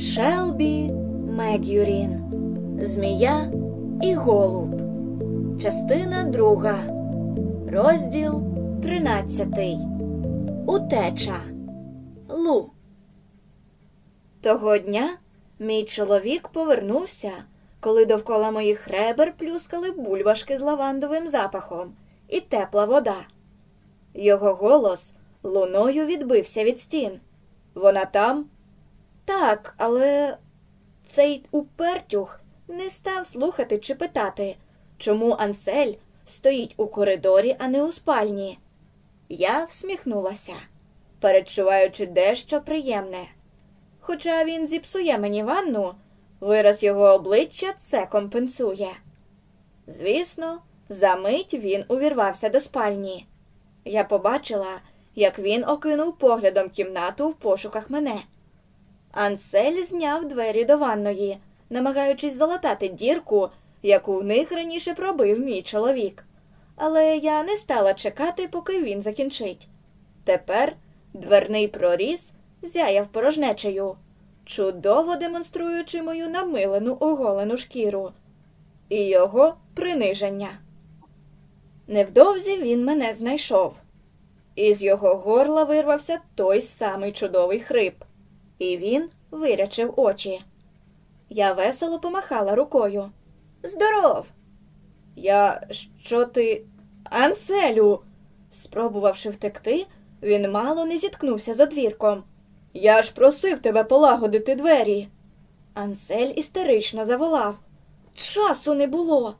Шелбі Мегюрін Змія і Голуб. Частина друга. Розділ тринадцятий. Утеча. Лу. Того дня мій чоловік повернувся, коли довкола моїх ребер плюскали бульбашки з лавандовим запахом і тепла вода. Його голос луною відбився від стін. Вона там? Так, але цей упертюх не став слухати чи питати, чому Ансель стоїть у коридорі, а не у спальні. Я всміхнулася, передчуваючи дещо приємне. Хоча він зіпсує мені ванну, вираз його обличчя це компенсує. Звісно, за мить він увірвався до спальні. Я побачила, як він окинув поглядом кімнату в пошуках мене. Ансель зняв двері до ванної, намагаючись залатати дірку, яку в них раніше пробив мій чоловік. Але я не стала чекати, поки він закінчить. Тепер дверний проріз зяяв порожнечею, чудово демонструючи мою намилену оголену шкіру і його приниження. Невдовзі він мене знайшов. Із його горла вирвався той самий чудовий хрип, і він вирячив очі. Я весело помахала рукою. Здоров! Я що ти. Анселю. Спробувавши втекти, він мало не зіткнувся з одвірком. Я ж просив тебе полагодити двері. Ансель істерично заволав. Часу не було.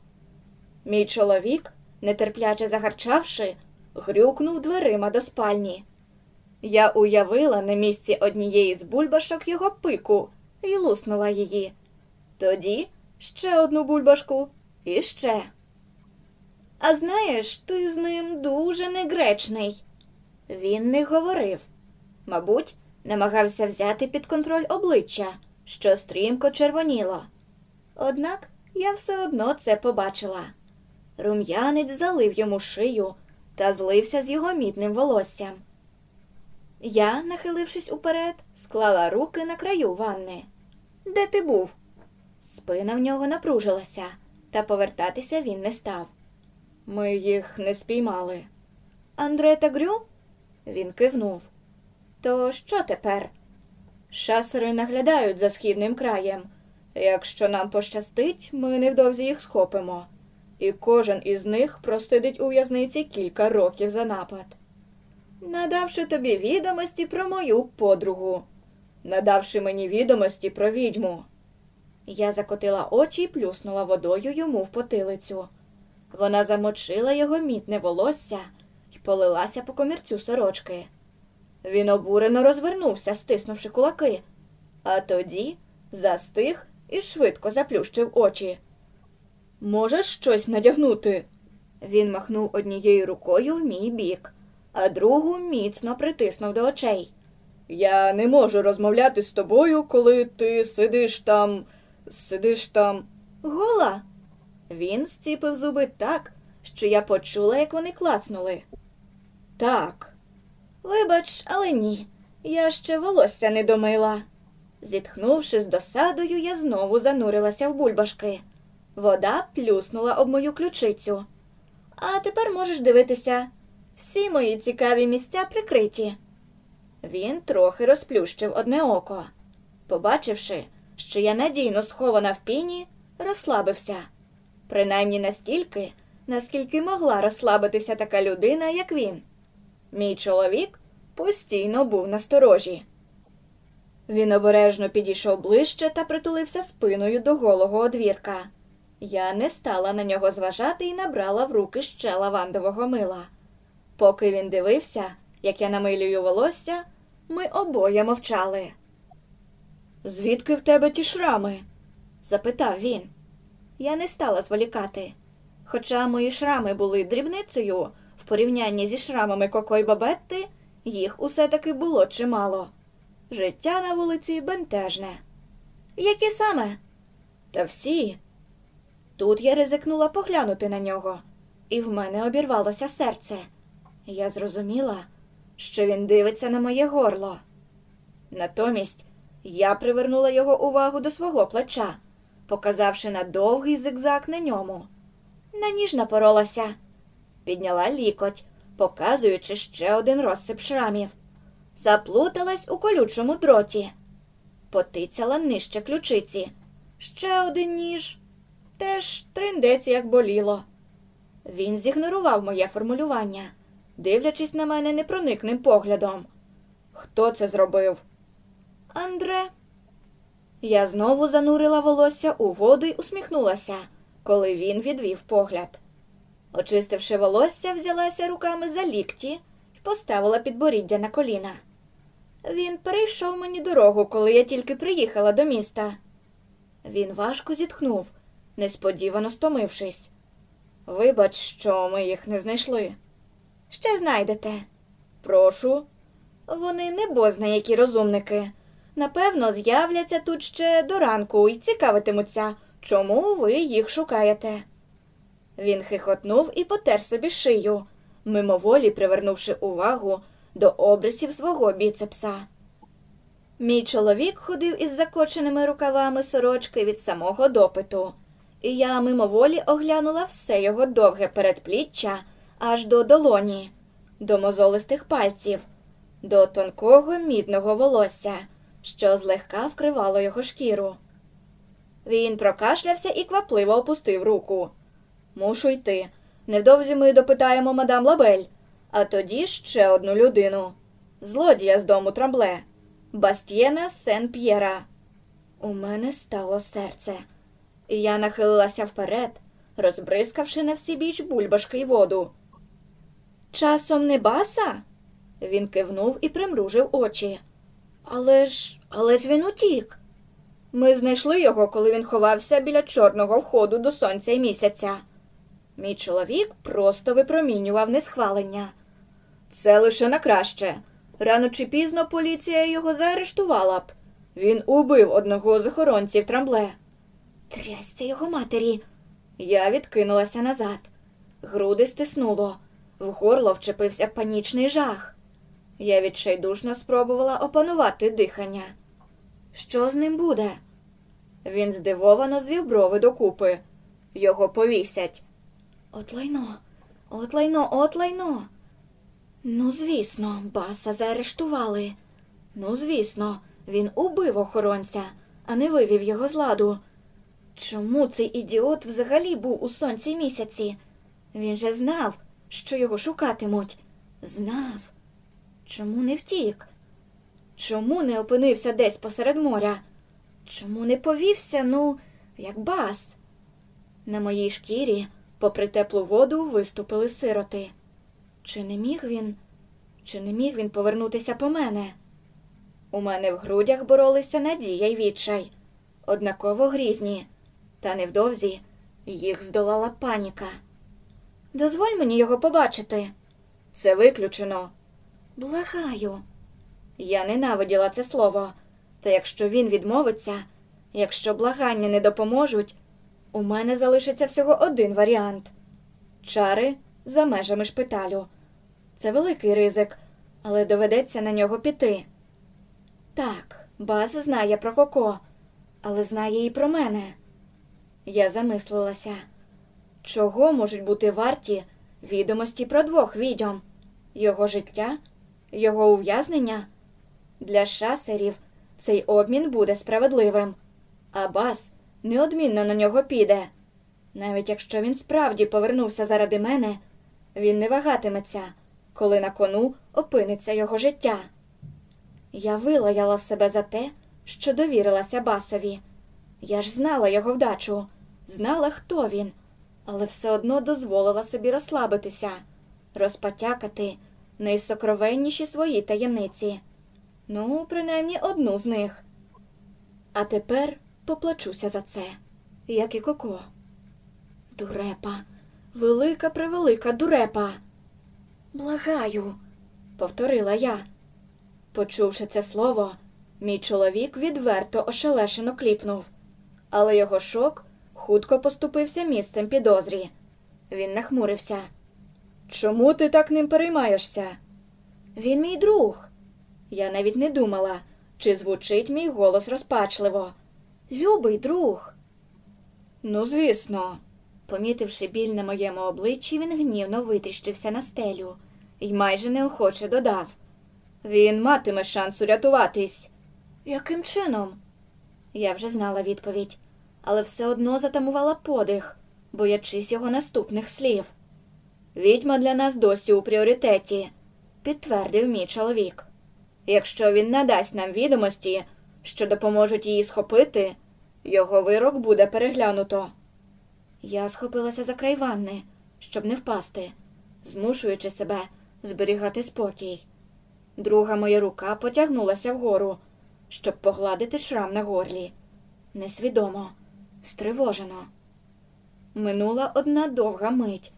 Мій чоловік, нетерпляче загарчавши, грюкнув дверима до спальні. Я уявила на місці однієї з бульбашок його пику і луснула її. Тоді ще одну бульбашку і ще. А знаєш, ти з ним дуже негречний. Він не говорив. Мабуть, намагався взяти під контроль обличчя, що стрімко червоніло. Однак я все одно це побачила. Рум'янець залив йому шию та злився з його мідним волоссям. Я, нахилившись уперед, склала руки на краю ванни. Де ти був? Спина в нього напружилася, та повертатися він не став. Ми їх не спіймали. Андре та Грю? Він кивнув. То що тепер? Шасери наглядають за східним краєм. Якщо нам пощастить, ми невдовзі їх схопимо, і кожен із них простидить у в'язниці кілька років за напад. Надавши тобі відомості про мою подругу, надавши мені відомості про відьму. Я закотила очі і плюснула водою йому в потилицю. Вона замочила його мітне волосся і полилася по комірцю сорочки. Він обурено розвернувся, стиснувши кулаки, а тоді застиг і швидко заплющив очі. Можеш щось надягнути? Він махнув однією рукою в мій бік, а другу міцно притиснув до очей. Я не можу розмовляти з тобою, коли ти сидиш там, сидиш там. Гола. Він зціпив зуби так, що я почула, як вони клацнули. Так. Вибач, але ні. Я ще волосся не домила. Зітхнувши з досадою, я знову занурилася в бульбашки. Вода плюснула об мою ключицю. А тепер можеш дивитися. Всі мої цікаві місця прикриті. Він трохи розплющив одне око. Побачивши, що я надійно схована в піні, розслабився. Принаймні настільки, наскільки могла розслабитися така людина, як він. Мій чоловік постійно був насторожі. Він обережно підійшов ближче та притулився спиною до голого одвірка. Я не стала на нього зважати і набрала в руки ще лавандового мила. Поки він дивився, як я намилюю волосся, ми обоє мовчали. Звідки в тебе ті шрами? запитав він. Я не стала зволікати. Хоча мої шрами були дрібницею, в порівнянні зі шрамами Коко й Бабетти, їх усе таки було чимало. Життя на вулиці бентежне. Які саме? Та всі. Тут я ризикнула поглянути на нього, і в мене обірвалося серце. Я зрозуміла, що він дивиться на моє горло. Натомість Я привернула його увагу до свого плеча, показавши на довгий зигзаг на ньому. На ніж напоролася, підняла лікоть, показуючи ще один розсип шрамів. Заплуталась у колючому дроті, потицяла нижче ключиці. Ще один ніж. Теж триндець як боліло. Він зігнорував моє формулювання, дивлячись на мене непроникним поглядом. Хто це зробив? Андре. Я знову занурила волосся у воду й усміхнулася, коли він відвів погляд. Очистивши волосся, взялася руками за лікті і поставила підборіддя на коліна. Він перейшов мені дорогу, коли я тільки приїхала до міста. Він важко зітхнув, несподівано стомившись. Вибач, що ми їх не знайшли. Ще знайдете. Прошу. Вони не бозна які розумники. Напевно, з'являться тут ще до ранку і цікавитимуться, чому ви їх шукаєте. Він хихотнув і потер собі шию, мимоволі привернувши увагу до обрисів свого біцепса. Мій чоловік ходив із закоченими рукавами сорочки від самого допиту, і я мимоволі оглянула все його довге передпліччя аж до долоні, до мозолистих пальців, до тонкого мідного волосся, що злегка вкривало його шкіру. Він прокашлявся і квапливо опустив руку. Мушу йти. Невдовзі ми допитаємо мадам Лабель, а тоді ще одну людину. Злодія з дому трамбле. Бастієна Сен П'єра. У мене стало серце, і я нахилилася вперед, розбризкавши на всі біч бульбашки й воду. Часом не баса? Він кивнув і примружив очі. Але ж, але ж він утік. Ми знайшли його, коли він ховався біля чорного входу до сонця і місяця. Мій чоловік просто випромінював несхвалення. Це лише на краще. Рано чи пізно поліція його заарештувала б. Він убив одного з охоронців трамбле. Трясця його матері. Я відкинулася назад. Груди стиснуло, в горло вчепився панічний жах. Я відчайдушно спробувала опанувати дихання. Що з ним буде? Він здивовано звів брови докупи. Його повісять. От лайно, от лайно, от лайно. Ну, звісно, баса заарештували. Ну, звісно, він убив охоронця, а не вивів його з ладу. Чому цей ідіот взагалі був у сонці місяці? Він же знав, що його шукатимуть. Знав. Чому не втік? Чому не опинився десь посеред моря? Чому не повівся, ну, як бас? На моїй шкірі, попри теплу воду, виступили сироти. Чи не міг він, чи не міг він повернутися по мене? У мене в грудях боролися надія й відчай, однаково грізні, та невдовзі їх здолала паніка. Дозволь мені його побачити. Це виключено. Благаю. Я ненавиділа це слово, та якщо він відмовиться, якщо благання не допоможуть, у мене залишиться всього один варіант чари за межами шпиталю. Це великий ризик, але доведеться на нього піти. Так, Баз знає про Коко, але знає і про мене. Я замислилася, чого можуть бути варті відомості про двох відьом? Його життя, його ув'язнення? Для шасерів цей обмін буде справедливим, а Бас неодмінно на нього піде. Навіть якщо він справді повернувся заради мене, він не вагатиметься, коли на кону опиниться його життя. Я вилаяла себе за те, що довірилася басові. Я ж знала його вдачу, знала, хто він, але все одно дозволила собі розслабитися, розпотякати найсокровенніші свої таємниці. Ну, принаймні одну з них. А тепер поплачуся за це, як і Коко. Дурепа, велика превелика дурепа. Благаю, повторила я. Почувши це слово, мій чоловік відверто ошелешено кліпнув, але його шок хутко поступився місцем підозрі. Він нахмурився. Чому ти так ним переймаєшся? Він мій друг. Я навіть не думала, чи звучить мій голос розпачливо. Любий друг. Ну, звісно. Помітивши біль на моєму обличчі, він гнівно витріщився на стелю і майже неохоче додав. Він матиме шанс урятуватись. Яким чином? Я вже знала відповідь, але все одно затамувала подих, боячись його наступних слів. Відьма для нас досі у пріоритеті, підтвердив мій чоловік. Якщо він надасть нам відомості, що допоможуть її схопити, його вирок буде переглянуто. Я схопилася за край ванни, щоб не впасти, змушуючи себе зберігати спокій. Друга моя рука потягнулася вгору, щоб погладити шрам на горлі. Несвідомо, стривожено. Минула одна довга мить,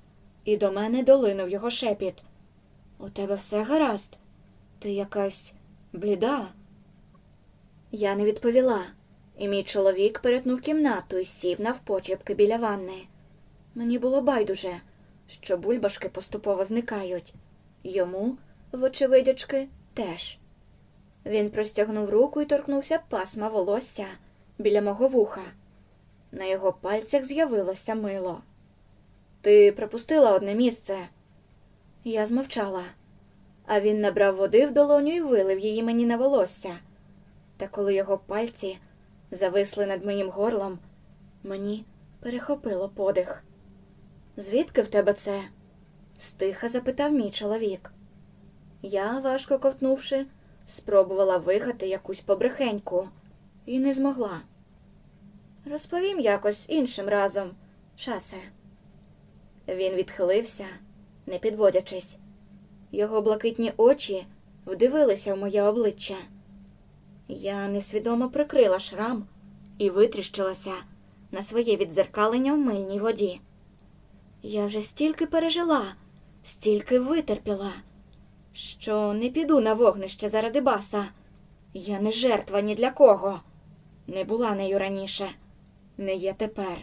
і до мене долинув його шепіт. У тебе все гаразд? Ти якась бліда? Я не відповіла, і мій чоловік перетнув кімнату і сів навпочепки біля ванни. Мені було байдуже, що бульбашки поступово зникають. Йому, вочевидячки, теж. Він простягнув руку і торкнувся пасма волосся біля мого вуха. На його пальцях з'явилося мило. Ти пропустила одне місце. Я змовчала, а він набрав води в долоню і вилив її мені на волосся. Та коли його пальці зависли над моїм горлом, мені перехопило подих. Звідки в тебе це? стиха запитав мій чоловік. Я, важко ковтнувши, спробувала вигати якусь побрехеньку і не змогла. Розповім якось іншим разом, шасе. Він відхилився, не підводячись. Його блакитні очі вдивилися в моє обличчя. Я несвідомо прикрила шрам і витріщилася на своє відзеркалення в мильній воді. Я вже стільки пережила, стільки витерпіла, що не піду на вогнище заради баса. Я не жертва ні для кого. Не була нею раніше, не є тепер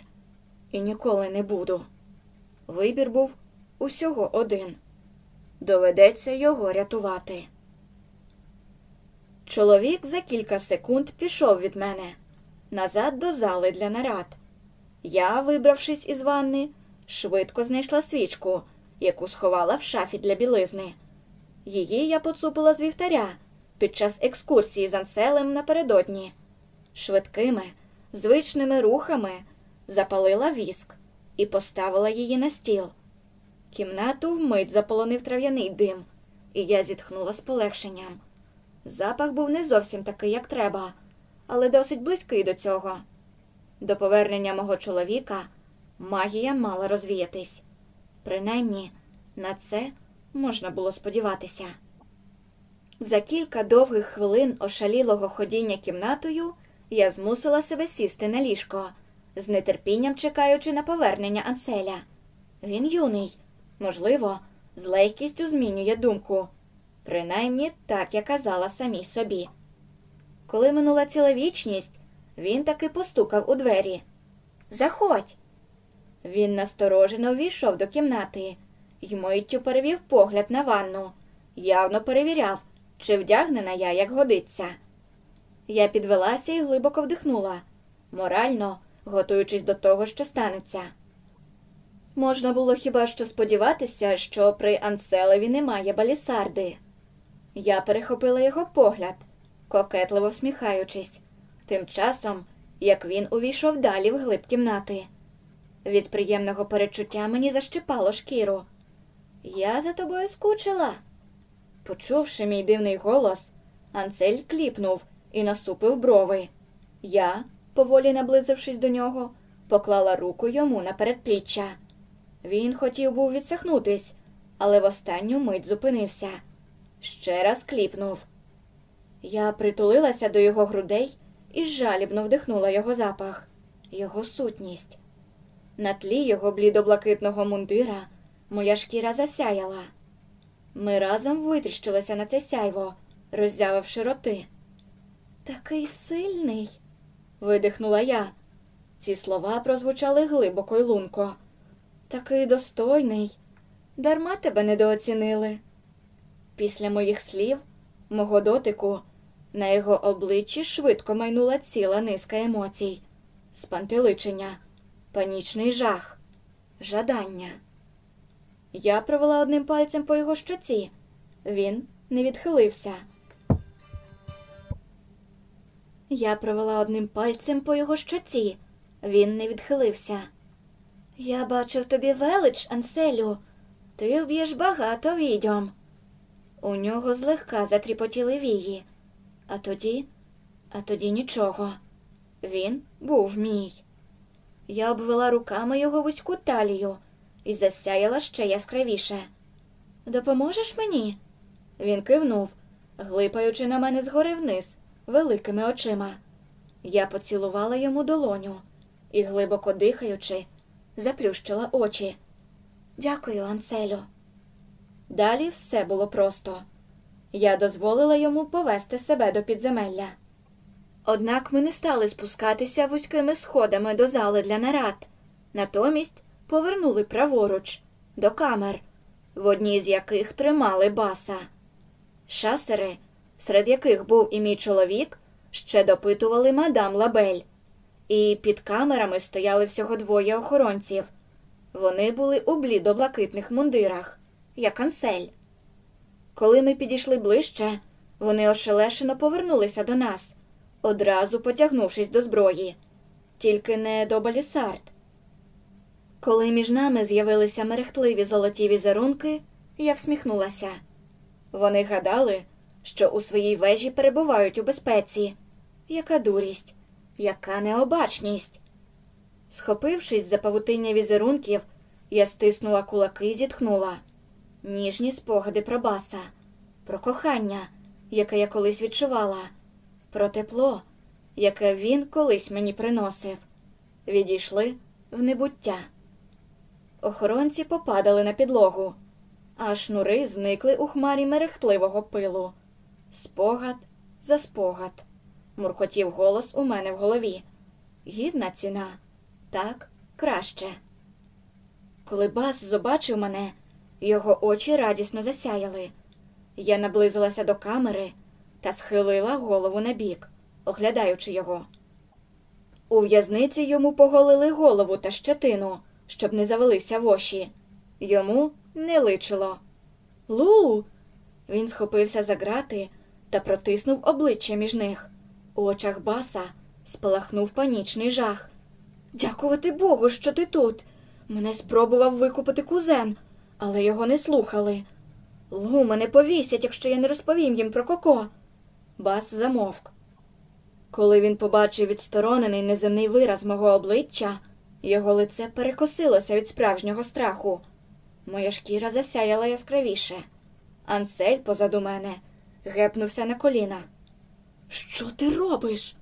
і ніколи не буду. Вибір був усього один. Доведеться його рятувати. Чоловік за кілька секунд пішов від мене назад до зали для нарад. Я, вибравшись із ванни, швидко знайшла свічку, яку сховала в шафі для білизни. Її я поцупила з вівтаря під час екскурсії з Анселем напередодні. Швидкими, звичними рухами запалила віск і поставила її на стіл. Кімнату вмить заполонив трав'яний дим, і я зітхнула з полегшенням. Запах був не зовсім такий, як треба, але досить близький до цього. До повернення мого чоловіка магія мала розвіятись. Принаймні, на це можна було сподіватися. За кілька довгих хвилин ошалілого ходіння кімнатою я змусила себе сісти на ліжко, з нетерпінням чекаючи на повернення Анселя. Він юний, можливо, з легкістю змінює думку. Принаймні так я казала самій собі. Коли минула ціла вічність, він таки постукав у двері. Заходь. Він насторожено ввійшов до кімнати й миттю перевів погляд на ванну, явно перевіряв, чи вдягнена я, як годиться. Я підвелася і глибоко вдихнула, морально готуючись до того, що станеться. Можна було хіба що сподіватися, що при Анселеві немає балісарди. Я перехопила його погляд, кокетливо всміхаючись, тим часом, як він увійшов далі в глиб кімнати. Від приємного перечуття мені защипало шкіру. Я за тобою скучила. Почувши мій дивний голос, Анцель кліпнув і насупив брови. Я, поволі наблизившись до нього, поклала руку йому на передпліччя. Він хотів був відсахнутись, але в останню мить зупинився. Ще раз кліпнув. Я притулилася до його грудей і жалібно вдихнула його запах, його сутність. На тлі його блідоблакитного мундира моя шкіра засяяла. Ми разом витріщилися на це сяйво, роззявивши роти. Такий сильний, видихнула я. Ці слова прозвучали глибоко й лунко. Такий достойний. Дарма тебе недооцінили. Після моїх слів, мого дотику, На його обличчі швидко майнула ціла низка емоцій: спантеличення, панічний жах, жадання. Я провела одним пальцем по його щоці. Він не відхилився. Я провела одним пальцем по його щоці. Він не відхилився. Я бачу в тобі велич, Анселю. Ти вб'єш багато відьом. У нього злегка затріпотіли вії. А тоді, а тоді нічого. Він був мій. Я обвела руками його вузьку талію і засяяла ще яскравіше. Допоможеш мені? Він кивнув, глипаючи на мене згори вниз, великими очима. Я поцілувала йому долоню і, глибоко дихаючи, заплющила очі. Дякую, Анселю. Далі все було просто. Я дозволила йому повести себе до підземелля. Однак ми не стали спускатися вузькими сходами до зали для нарад, натомість повернули праворуч, до камер, в одній з яких тримали баса. Шасери, серед яких був і мій чоловік, ще допитували мадам Лабель, і під камерами стояли всього двоє охоронців. Вони були у блідо-блакитних мундирах, як ансель. Коли ми підійшли ближче, вони ошелешено повернулися до нас, одразу потягнувшись до зброї, тільки не до балісард. Коли між нами з'явилися мерехтливі золоті візерунки, я всміхнулася. Вони гадали, що у своїй вежі перебувають у безпеці. Яка дурість, яка необачність. Схопившись за павутиння візерунків, я стиснула кулаки і зітхнула. Ніжні спогади про баса, про кохання, яке я колись відчувала, про тепло, яке він колись мені приносив. Відійшли в небуття. Охоронці попадали на підлогу, а шнури зникли у хмарі мерехтливого пилу. Спогад за спогад, муркотів голос у мене в голові. Гідна ціна, так краще. Коли бас побачив мене, його очі радісно засяяли. Я наблизилася до камери та схилила голову на бік, оглядаючи його. У в'язниці йому поголили голову та щетину, щоб не завелися воші. Йому не личило. Лу. Він схопився за грати та протиснув обличчя між них. У очах баса спалахнув панічний жах. Дякувати Богу, що ти тут. Мене спробував викупити кузен, але його не слухали. Лу, мене повісять, якщо я не розповім їм про коко. Бас замовк. Коли він побачив відсторонений неземний вираз мого обличчя, його лице перекосилося від справжнього страху. Моя шкіра засяяла яскравіше. Ансель позаду мене гепнувся на коліна. Що ти робиш?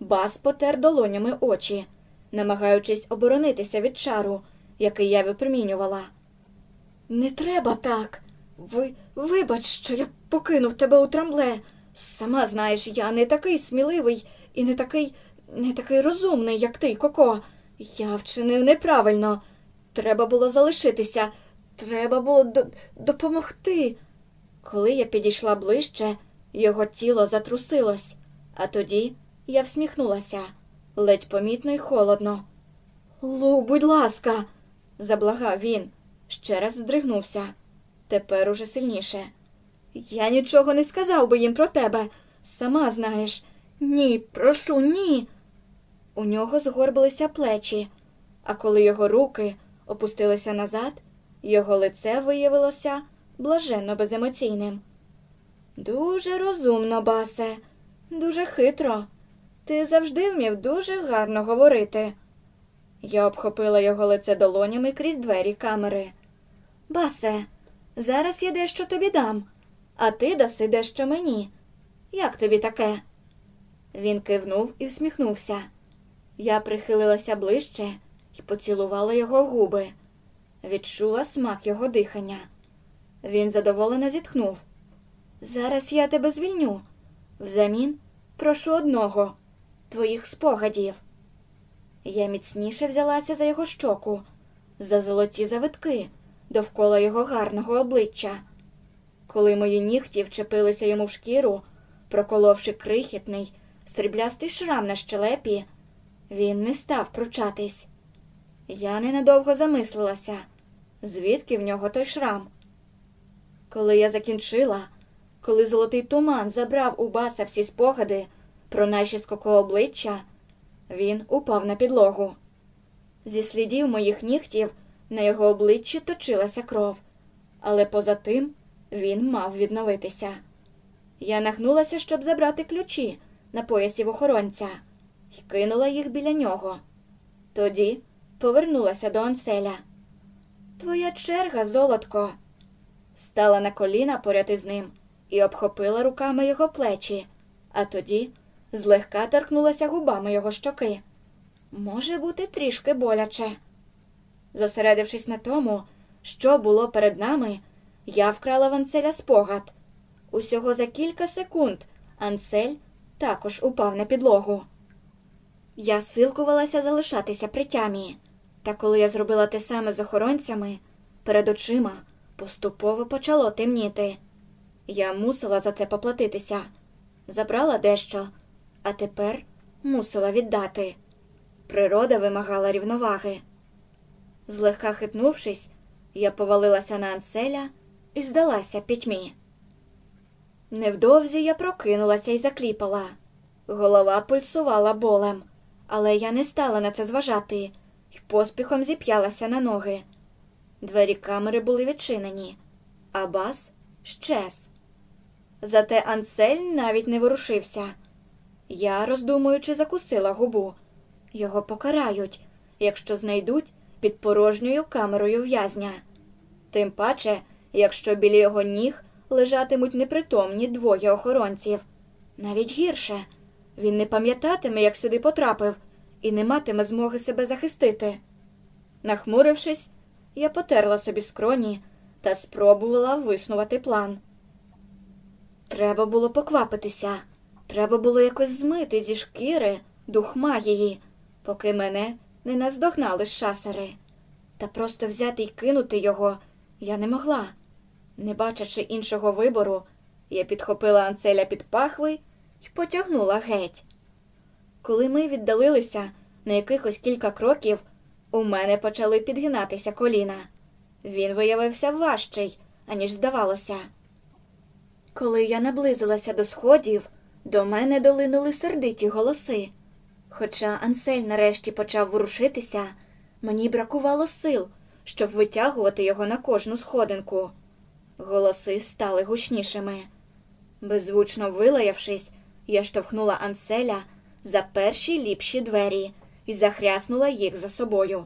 Бас потер долонями очі, намагаючись оборонитися від чару, який я випромінювала. Не треба так. Ви, вибач, що я покинув тебе у трамбле. Сама знаєш, я не такий сміливий і не такий, не такий розумний, як ти, Коко. Я вчинив неправильно. Треба було залишитися, треба було до допомогти. Коли я підійшла ближче, його тіло затрусилось, а тоді я всміхнулася ледь помітно й холодно. Лу, будь ласка, заблагав він, ще раз здригнувся. Тепер уже сильніше. Я нічого не сказав би їм про тебе. Сама знаєш. Ні, прошу, ні. У нього згорбилися плечі, а коли його руки опустилися назад, його лице виявилося блаженно беземоційним. Дуже розумно, басе, дуже хитро. Ти завжди вмів дуже гарно говорити. Я обхопила його лице долонями крізь двері камери. Басе, зараз я дещо тобі дам, а ти даси дещо мені. Як тобі таке? Він кивнув і всміхнувся. Я прихилилася ближче і поцілувала його в губи. Відчула смак його дихання. Він задоволено зітхнув. Зараз я тебе звільню. Взамін прошу одного твоїх спогадів. Я міцніше взялася за його щоку, за золоті завитки довкола його гарного обличчя. Коли мої нігті вчепилися йому в шкіру, проколовши крихітний, сріблястий шрам на щелепі, він не став пручатись. Я ненадовго замислилася, звідки в нього той шрам. Коли я закінчила, коли золотий туман забрав у баса всі спогади про наші скокообличчя, він упав на підлогу. Зі слідів моїх нігтів на його обличчі точилася кров, але поза тим він мав відновитися. Я нагнулася, щоб забрати ключі на поясі в охоронця, і кинула їх біля нього. Тоді повернулася до Анселя. Твоя черга, золотко. Стала на коліна поряд із ним і обхопила руками його плечі, а тоді злегка торкнулася губами його щоки. Може бути трішки боляче. Зосередившись на тому, що було перед нами, я вкрала в Анцеля спогад. Усього за кілька секунд Анцель також упав на підлогу. Я силкувалася залишатися при тямі, та коли я зробила те саме з охоронцями, перед очима поступово почало темніти. Я мусила за це поплатитися, забрала дещо, а тепер мусила віддати. Природа вимагала рівноваги. Злегка хитнувшись, я повалилася на Анселя і здалася пітьмі. Невдовзі я прокинулася і закліпала. Голова пульсувала болем, але я не стала на це зважати і поспіхом зіп'ялася на ноги. Двері камери були відчинені, а бас щез. Зате Ансель навіть не ворушився. Я, роздумуючи, закусила губу. Його покарають, якщо знайдуть під порожньою камерою в'язня. Тим паче, якщо біля його ніг лежатимуть непритомні двоє охоронців. Навіть гірше він не пам'ятатиме, як сюди потрапив, і не матиме змоги себе захистити. Нахмурившись, я потерла собі скроні та спробувала виснувати план. Треба було поквапитися, треба було якось змити зі шкіри дух магії, поки мене не наздогнали шасери. Та просто взяти й кинути його я не могла. Не бачачи іншого вибору, я підхопила Анцеля під пахви і потягнула геть. Коли ми віддалилися на якихось кілька кроків, у мене почали підгинатися коліна. Він виявився важчий, аніж здавалося. Коли я наблизилася до сходів, до мене долинули сердиті голоси. Хоча Ансель нарешті почав ворушитися, мені бракувало сил, щоб витягувати його на кожну сходинку. Голоси стали гучнішими. Беззвучно вилаявшись, я штовхнула Анселя за перші ліпші двері і захряснула їх за собою.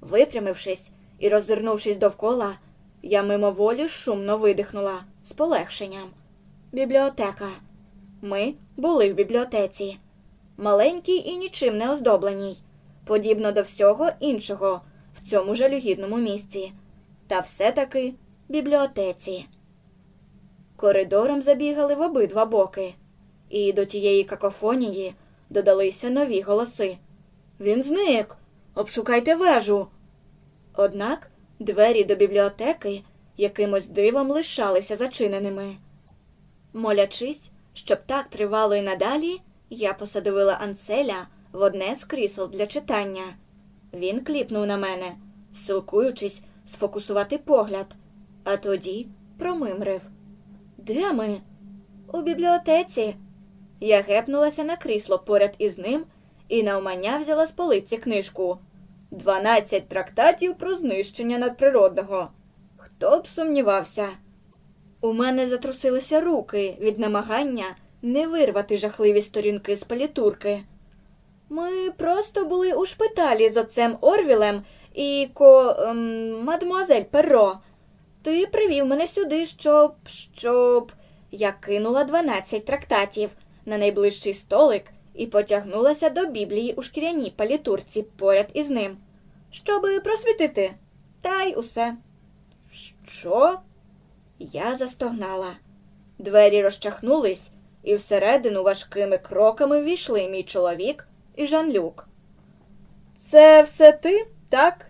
Випрямившись і роззирнувшись довкола, я мимоволі шумно видихнула з полегшенням. Бібліотека. Ми були в бібліотеці, маленькій і нічим не оздобленій, подібно до всього іншого в цьому жалюгідному місці, та все-таки бібліотеці. Коридором забігали в обидва боки, і до тієї какофонії додалися нові голоси. Він зник. Обшукайте вежу. Однак двері до бібліотеки якимось дивом лишалися зачиненими. Молячись, щоб так тривало і надалі, я посадовила Анселя в одне з крісел для читання. Він кліпнув на мене, силкуючись сфокусувати погляд, а тоді промимрив. Де ми? У бібліотеці. Я гепнулася на крісло поряд із ним і навмання взяла з полиці книжку. Дванадцять трактатів про знищення надприродного. Хто б сумнівався? У мене затрусилися руки від намагання не вирвати жахливі сторінки з палітурки. Ми просто були у шпиталі з отцем Орвілем і ко ем, мадмуазель Перро. Ти привів мене сюди, щоб. щоб. Я кинула дванадцять трактатів на найближчий столик і потягнулася до біблії у шкіряній палітурці поряд із ним, щоби просвітити. Та й усе. Що? Я застогнала. Двері розчахнулись, і всередину важкими кроками війшли мій чоловік і Жан-Люк. Це все ти, так?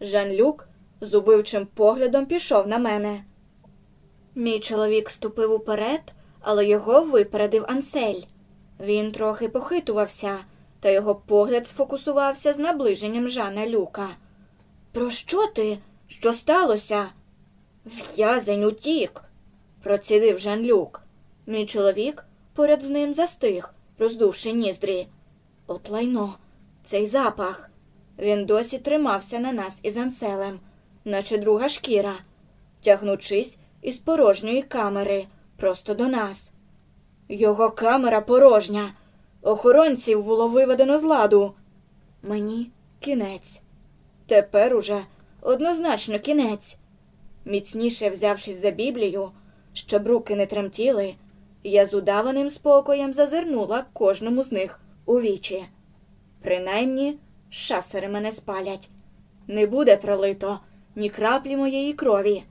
Жан-Люк з убивчим поглядом пішов на мене. Мій чоловік ступив уперед, але його випередив Ансель. Він трохи похитувався, та його погляд сфокусувався з наближенням Жана Люка. Про що ти? Що сталося? В'язень утік, процідив Жан Люк. Мій чоловік поряд з ним застиг, роздувши ніздрі. От лайно, цей запах. Він досі тримався на нас із Анселем, наче друга шкіра, тягнучись із порожньої камери просто до нас. Його камера порожня. Охоронців було виведено з ладу. Мені кінець. Тепер уже однозначно кінець. Міцніше взявшись за Біблію, щоб руки не тремтіли, я з удаваним спокоєм зазирнула кожному з них у вічі. Принаймні, шасери мене спалять. Не буде пролито ні краплі моєї крові.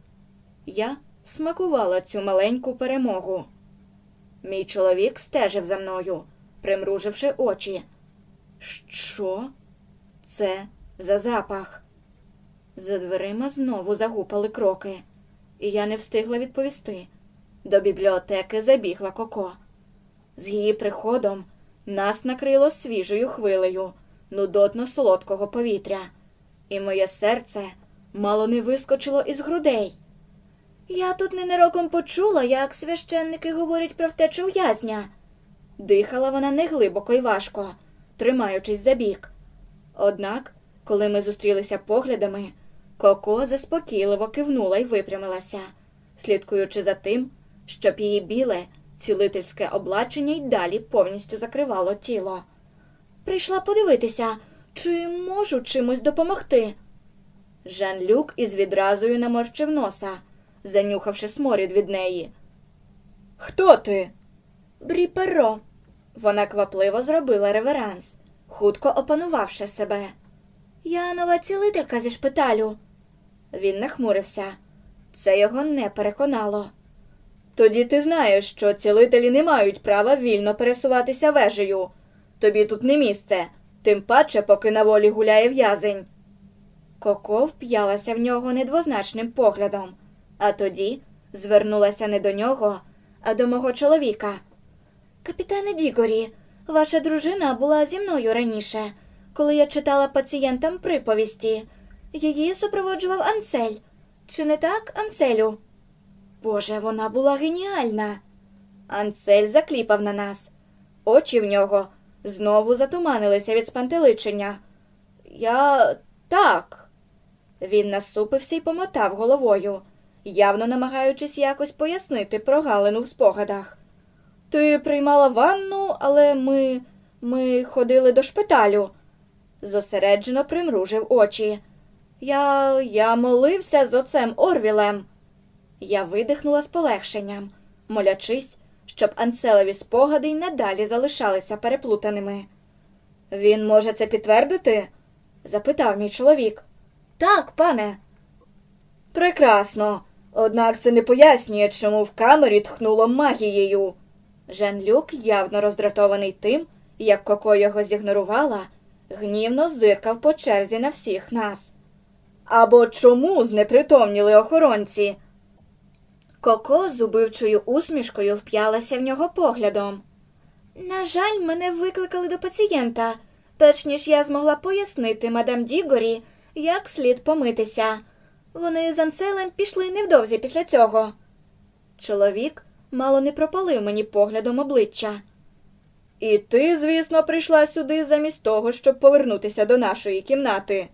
Я смакувала цю маленьку перемогу. Мій чоловік стежив за мною, примруживши очі. Що це за запах? За дверима знову загупали кроки, і я не встигла відповісти. До бібліотеки забігла Коко. З її приходом нас накрило свіжою хвилею нудотно солодкого повітря, і моє серце мало не вискочило із грудей. Я тут ненароком почула, як священники говорять про втечу в'язня. Дихала вона неглибоко й важко, тримаючись за бік. Однак, коли ми зустрілися поглядами, Коко заспокійливо кивнула й випрямилася, слідкуючи за тим, щоб її біле, цілительське облачення й далі повністю закривало тіло. Прийшла подивитися, чи можу чимось допомогти. Жан Люк із відразою наморщив носа, занюхавши сморід від неї. Хто ти? Бріперо. Вона квапливо зробила реверанс, хутко опанувавши себе. Я нова цілителька зі шпиталю. Він нахмурився. Це його не переконало. Тоді ти знаєш, що цілителі не мають права вільно пересуватися вежею. Тобі тут не місце, тим паче, поки на волі гуляє в'язень. Коко вп'ялася в нього недвозначним поглядом, а тоді звернулася не до нього, а до мого чоловіка. Капітане Дігорі, ваша дружина була зі мною раніше, коли я читала пацієнтам приповісті. Її супроводжував Анцель. Чи не так, Анцелю? Боже, вона була геніальна. Анцель закліпав на нас. Очі в нього знову затуманилися від спантеличення. Я так. Він насупився і помотав головою, явно намагаючись якось пояснити прогалину в спогадах. Ти приймала ванну, але ми ми ходили до шпиталю. Зосереджено примружив очі. Я я молився з отцем Орвілем. Я видихнула з полегшенням, молячись, щоб Анселеві спогади й надалі залишалися переплутаними. Він може це підтвердити? запитав мій чоловік. Так, пане. Прекрасно. Однак це не пояснює, чому в камері тхнуло магією. Жан Люк, явно роздратований тим, як Коко його зігнорувала, гнівно зиркав по черзі на всіх нас. Або чому знепритомніли охоронці? Коко з убивчою усмішкою вп'ялася в нього поглядом. На жаль, мене викликали до пацієнта, перш ніж я змогла пояснити мадам Дігорі, як слід помитися. Вони з Анселем пішли невдовзі після цього. Чоловік мало не пропалив мені поглядом обличчя. І ти, звісно, прийшла сюди замість того, щоб повернутися до нашої кімнати.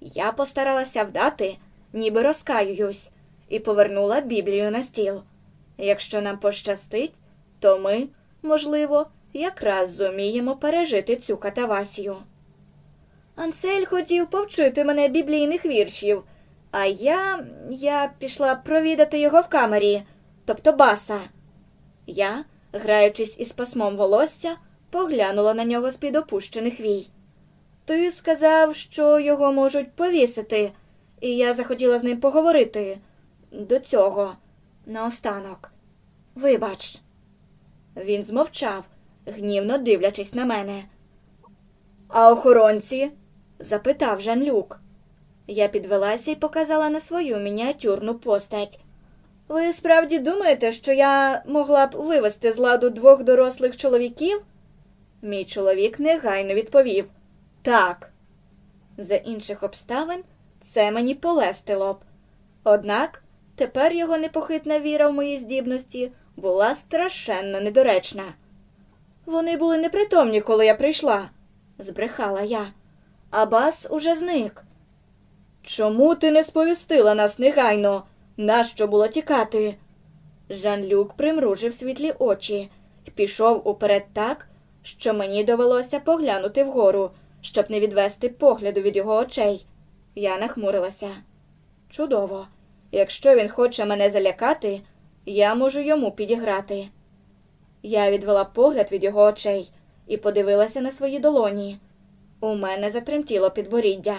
Я постаралася вдати, ніби розкаююсь, і повернула Біблію на стіл. Якщо нам пощастить, то ми, можливо, якраз зуміємо пережити цю катавасію. Ансель хотів повчити мене біблійних віршів, а я я пішла провідати його в камері, тобто баса. Я, граючись із пасмом волосся, поглянула на нього з під опущених вій. Ти сказав, що його можуть повісити, і я захотіла з ним поговорити до цього, наостанок. Вибач. Він змовчав, гнівно дивлячись на мене. А охоронці? запитав Жан Люк. Я підвелася і показала на свою мініатюрну постать. Ви справді думаєте, що я могла б вивести з ладу двох дорослих чоловіків? Мій чоловік негайно відповів так. За інших обставин це мені полестило б. Однак тепер його непохитна віра в мої здібності була страшенно недоречна. Вони були непритомні, коли я прийшла, збрехала я. Абас уже зник. Чому ти не сповістила нас негайно? Нащо було тікати? Жан-Люк примружив світлі очі і пішов уперед так, що мені довелося поглянути вгору, щоб не відвести погляду від його очей. Я нахмурилася. Чудово. Якщо він хоче мене залякати, я можу йому підіграти. Я відвела погляд від його очей і подивилася на свої долоні. У мене затремтіло підборіддя.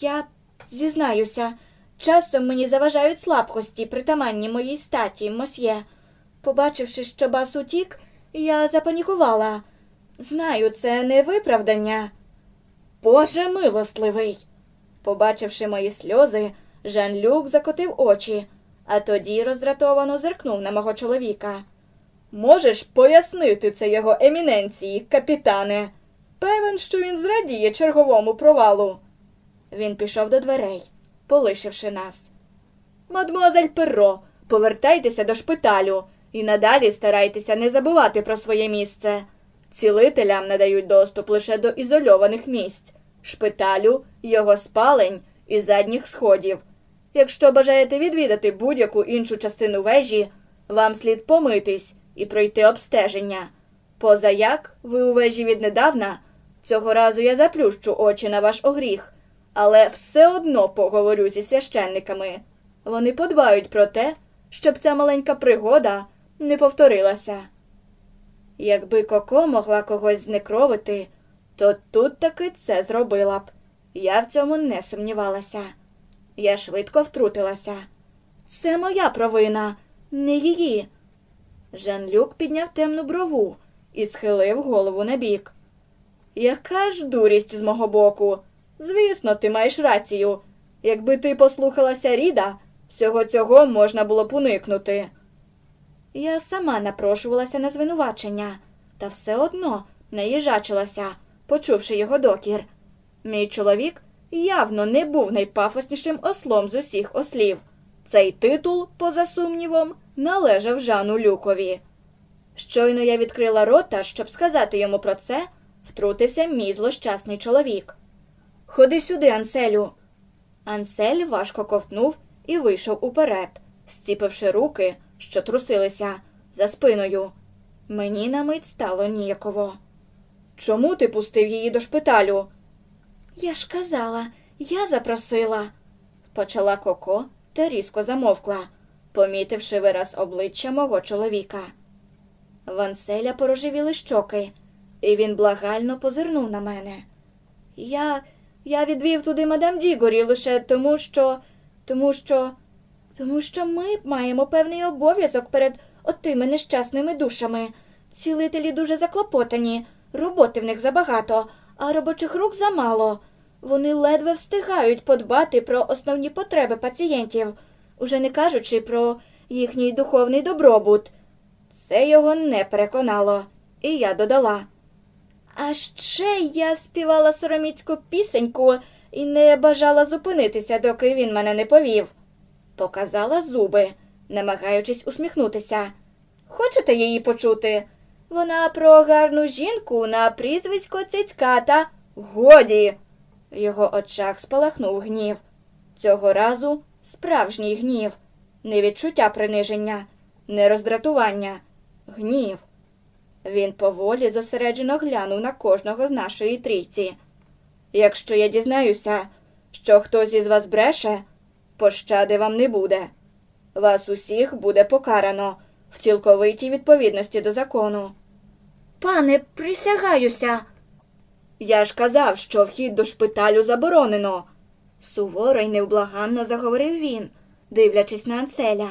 Я зізнаюся, часом мені заважають слабкості, притаманні моїй статі, мосьє. Побачивши, що бас утік, я запанікувала. Знаю, це не виправдання. Боже милостливий. Побачивши мої сльози, Жан-Люк закотив очі, а тоді роздратовано зиркнув на мого чоловіка. Можеш пояснити це його еміненції, капітане? Певен, що він зрадіє черговому провалу. Він пішов до дверей, полишивши нас. Мадмуазель Перро, повертайтеся до шпиталю і надалі старайтеся не забувати про своє місце. Цілителям надають доступ лише до ізольованих місць, шпиталю, й оцих спалень і задніх сходів. Якщо бажаєте відвідати будь-яку іншу частину вежі, вам слід помитись і пройти обстеження. Поза як ви у вежі віднедавна, цього разу я заплющу очі на ваш огріх, але все одно поговорю зі священниками. Вони подбають про те, щоб ця маленька пригода не повторилася. Якби Коко могла когось знекровити, то тут таки це зробила б. Я в цьому не сумнівалася. Я швидко втрутилася. Це моя провина, не її. Жан-Люк підняв темну брову і схилив голову набік. Яка ж дурість з мого боку? Звісно, ти маєш рацію. Якби ти послухалася Ріда, всього цього можна було б уникнути. Я сама напрошувалася на звинувачення, та все одно наїжачилася, почувши його докір. Мій чоловік явно не був найпафоснішим ослом з усіх ослів. Цей титул, поза сумнівом, належав Жану Люкові. Щойно я відкрила рота, щоб сказати йому про це, втрутився мій злощасний чоловік. Ходи сюди, Анселю. Ансель важко ковтнув і вийшов уперед, зціпивши руки, що трусилися, за спиною. Мені на мить стало ніяково. Чому ти пустив її до шпиталю? Я ж казала, я запросила, почала Коко та різко замовкла, помітивши вираз обличчя мого чоловіка. Ванселя порожевіли щоки, і він благально позирнув на мене. Я я відвів туди мадам Дігорі лише тому, що, тому що, тому що ми маємо певний обов'язок перед отими нещасними душами. Цілителі дуже заклопотані, роботи в них забагато, а робочих рук замало. Вони ледве встигають подбати про основні потреби пацієнтів, уже не кажучи про їхній духовний добробут. Це його не переконало, і я додала. А ще я співала сороміцьку пісеньку і не бажала зупинитися, доки він мене не повів. Показала зуби, намагаючись усміхнутися. Хочете її почути? Вона про гарну жінку на прізвисько цицьката. Годі. В його очах спалахнув гнів. Цього разу справжній гнів, не відчуття приниження, не роздратування, гнів. Він поволі зосереджено глянув на кожного з нашої трійці. Якщо я дізнаюся, що хтось із вас бреше, пощади вам не буде. Вас усіх буде покарано в цілковитій відповідності до закону. Пане, присягаюся. Я ж казав, що вхід до шпиталю заборонено. Суворо й невблаганно заговорив він, дивлячись на Анцеля.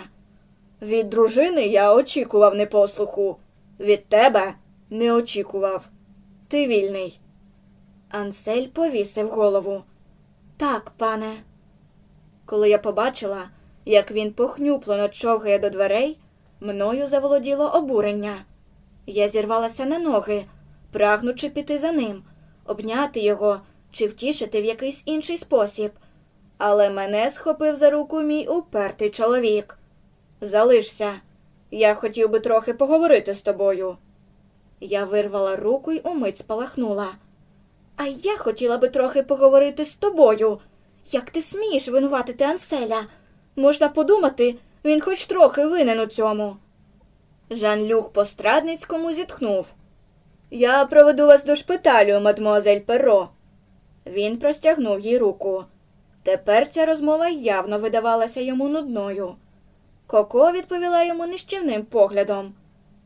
Від дружини я очікував непослуху. Від тебе не очікував. Ти вільний. Ансель повісив голову. Так, пане. Коли я побачила, Як він похнюплено човгає до дверей, мною заволоділо обурення. Я зірвалася на ноги, прагнучи піти за ним, обняти його чи втішити в якийсь інший спосіб. Але мене схопив за руку мій упертий чоловік. Залишся. Я хотів би трохи поговорити з тобою. Я вирвала руку й умить спалахнула. А я хотіла би трохи поговорити з тобою. Як ти смієш винуватити Анселя? Можна подумати, він хоч трохи винен у цьому. Жан-Люк по страдницькому зітхнув. Я проведу вас до шпиталю, мадмуазель Перро. Він простягнув їй руку. Тепер ця розмова явно видавалася йому нудною. Коко відповіла йому нищівним поглядом.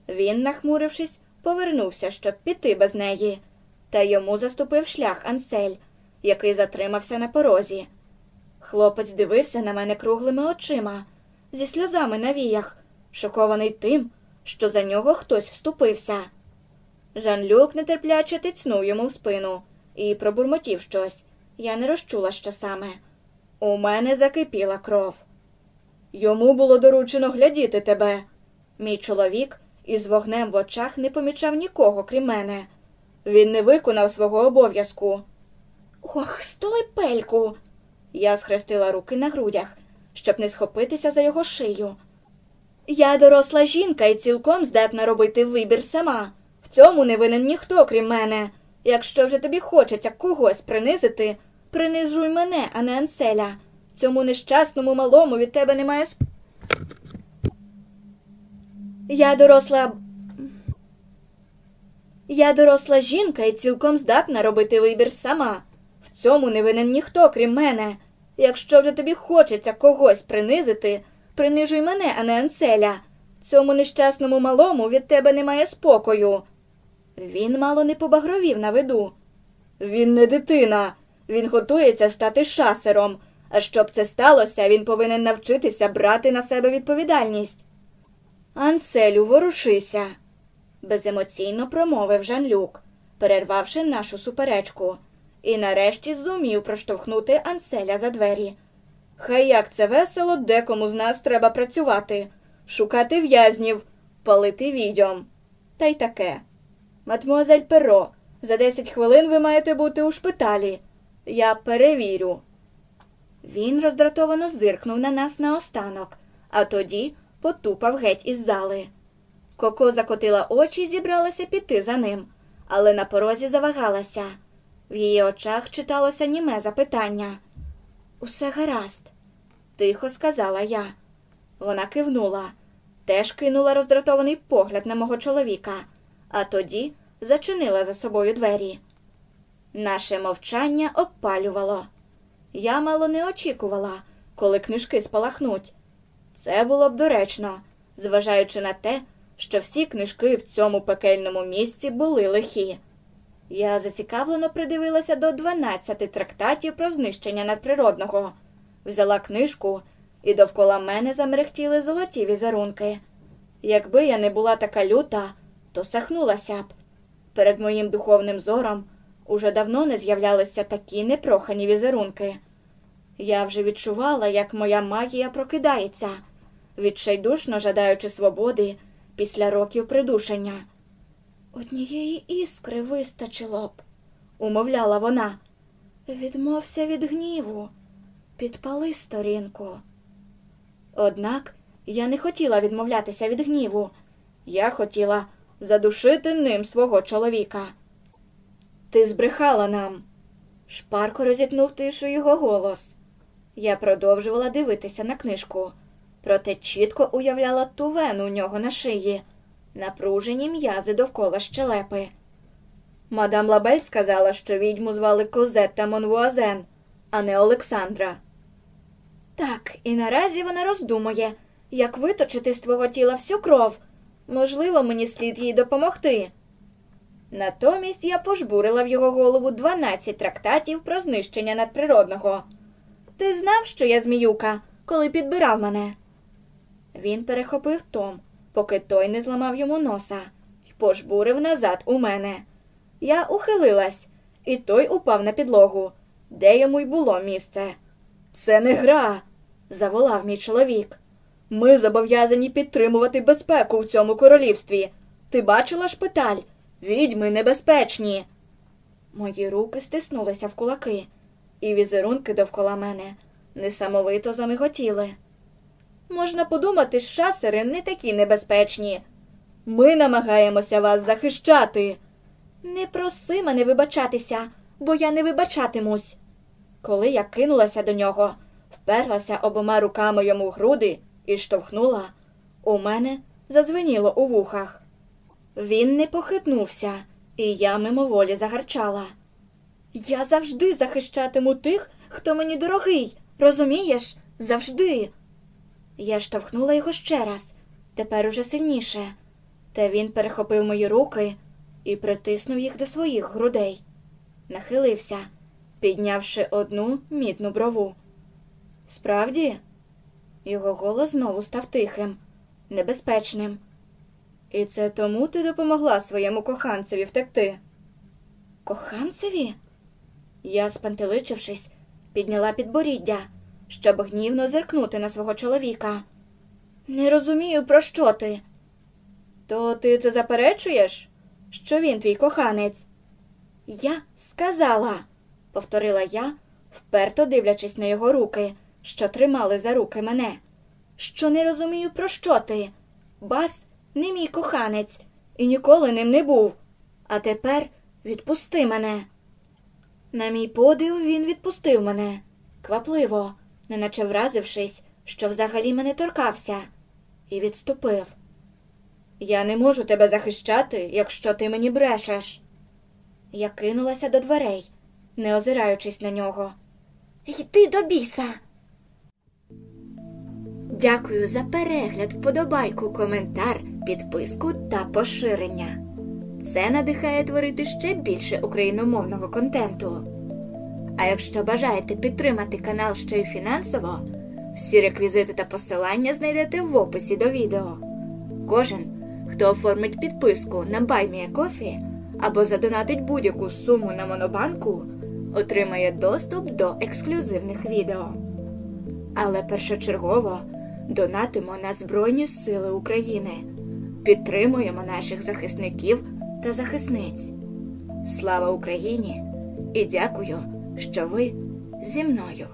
Він, нахмурившись, повернувся, щоб піти без неї, та йому заступив шлях Ансель, який затримався на порозі. Хлопець дивився на мене круглими очима, зі сльозами на віях, шокований тим, що за нього хтось вступився. Жан-Люк нетерпляче тицнув йому в спину і пробурмотів щось. Я не розчула, що саме. У мене закипіла кров. Йому було доручено глядіти тебе. Мій чоловік із вогнем в очах не помічав нікого, крім мене. Він не виконав свого обов'язку. Ох, столипельку. Я схрестила руки на грудях, щоб не схопитися за його шию. Я доросла жінка і цілком здатна робити вибір сама. В цьому не винен ніхто, крім мене. Якщо вже тобі хочеться когось принизити, принижуй мене, а не Анселя. Цьому нещасному малому від тебе немає сп... Я доросла. Я доросла жінка і цілком здатна робити вибір сама. В цьому не винен ніхто, крім мене. Якщо вже тобі хочеться когось принизити, принижуй мене, а не Анселя. Цьому нещасному малому від тебе немає спокою. Він мало не побагровів на виду. Він не дитина. Він готується стати шасером. А щоб це сталося, він повинен навчитися брати на себе відповідальність. Анселю, ворушися, беземоційно промовив Жан-Люк, перервавши нашу суперечку, і нарешті зумів проштовхнути Анселя за двері. Хай як це весело, декому з нас треба працювати, шукати в'язнів, палити відьом. Та й таке. Мадмуазель Перро, за десять хвилин ви маєте бути у шпиталі. Я перевірю. Він роздратовано зиркнув на нас наостанок, а тоді потупав геть із зали. Коко закотила очі і зібралася піти за ним, але на порозі завагалася. В її очах читалося німе запитання. Усе гаразд, тихо сказала я. Вона кивнула, теж кинула роздратований погляд на мого чоловіка, а тоді зачинила за собою двері. Наше мовчання обпалювало. Я мало не очікувала, коли книжки спалахнуть. Це було б доречно, зважаючи на те, що всі книжки в цьому пекельному місці були лихі. Я зацікавлено придивилася до 12 трактатів про знищення надприродного, взяла книжку, і довкола мене замерехтіли золоті візерунки. Якби я не була така люта, то сахнулася б. Перед моїм духовним зором уже давно не з'являлися такі непрохані візерунки. Я вже відчувала, як моя магія прокидається, відчайдушно жадаючи свободи після років придушення. Однієї іскри вистачило б, умовляла вона. Відмовся від гніву, підпали сторінку. Однак я не хотіла відмовлятися від гніву. Я хотіла задушити ним свого чоловіка. Ти збрехала нам, шпарко розітнув тишу його голос. Я продовжувала дивитися на книжку, проте чітко уявляла ту вену у нього на шиї, напружені м'язи довкола щелепи. Мадам Лабель сказала, що відьму звали Козетта Монвуазен, а не Олександра. Так, і наразі вона роздумує, як виточити з твого тіла всю кров. Можливо, мені слід їй допомогти. Натомість я пожбурила в його голову 12 трактатів про знищення надприродного. Ти знав, що я зміюка, коли підбирав мене? Він перехопив Том, поки той не зламав йому носа, і пожбурив назад у мене. Я ухилилась, і той упав на підлогу, де йому й було місце. Це не гра. заволав мій чоловік. Ми зобов'язані підтримувати безпеку в цьому королівстві. Ти бачила шпиталь? Відьми небезпечні. Мої руки стиснулися в кулаки, і візерунки довкола мене несамовито замиготіли. Можна подумати, шасери не такі небезпечні. Ми намагаємося вас захищати. Не проси мене вибачатися, бо я не вибачатимусь. Коли я кинулася до нього, вперлася обома руками йому в груди і штовхнула, у мене задзвеніло у вухах. Він не похитнувся, і я мимоволі загарчала. Я завжди захищатиму тих, хто мені дорогий, розумієш? Завжди. Я штовхнула його ще раз, тепер уже сильніше. Та він перехопив мої руки і притиснув їх до своїх грудей. Нахилився, піднявши одну мідну брову. Справді, його голос знову став тихим, небезпечним. І це тому ти допомогла своєму коханцеві втекти. Коханцеві? Я, спантеличившись, підняла підборіддя, щоб гнівно зиркнути на свого чоловіка. Не розумію, про що ти. То ти це заперечуєш, що він твій коханець? Я сказала, повторила я, вперто дивлячись на його руки, що тримали за руки мене. Що не розумію, про що ти. Бас не мій коханець і ніколи ним не був. А тепер відпусти мене. На мій подив він відпустив мене квапливо, неначе вразившись, що взагалі мене торкався, і відступив. Я не можу тебе захищати, якщо ти мені брешеш. Я кинулася до дверей, не озираючись на нього. Йди до біса. Дякую за перегляд, вподобайку, коментар, підписку та поширення. Це надихає творити ще більше україномовного контенту. А якщо бажаєте підтримати канал ще й фінансово, всі реквізити та посилання знайдете в описі до відео. Кожен, хто оформить підписку на BuyMeACoffee або задонатить будь-яку суму на монобанку, отримає доступ до ексклюзивних відео. Але першочергово донатимо на Збройні Сили України, підтримуємо наших захисників та захисниць. Слава Україні! І дякую, що ви зі мною.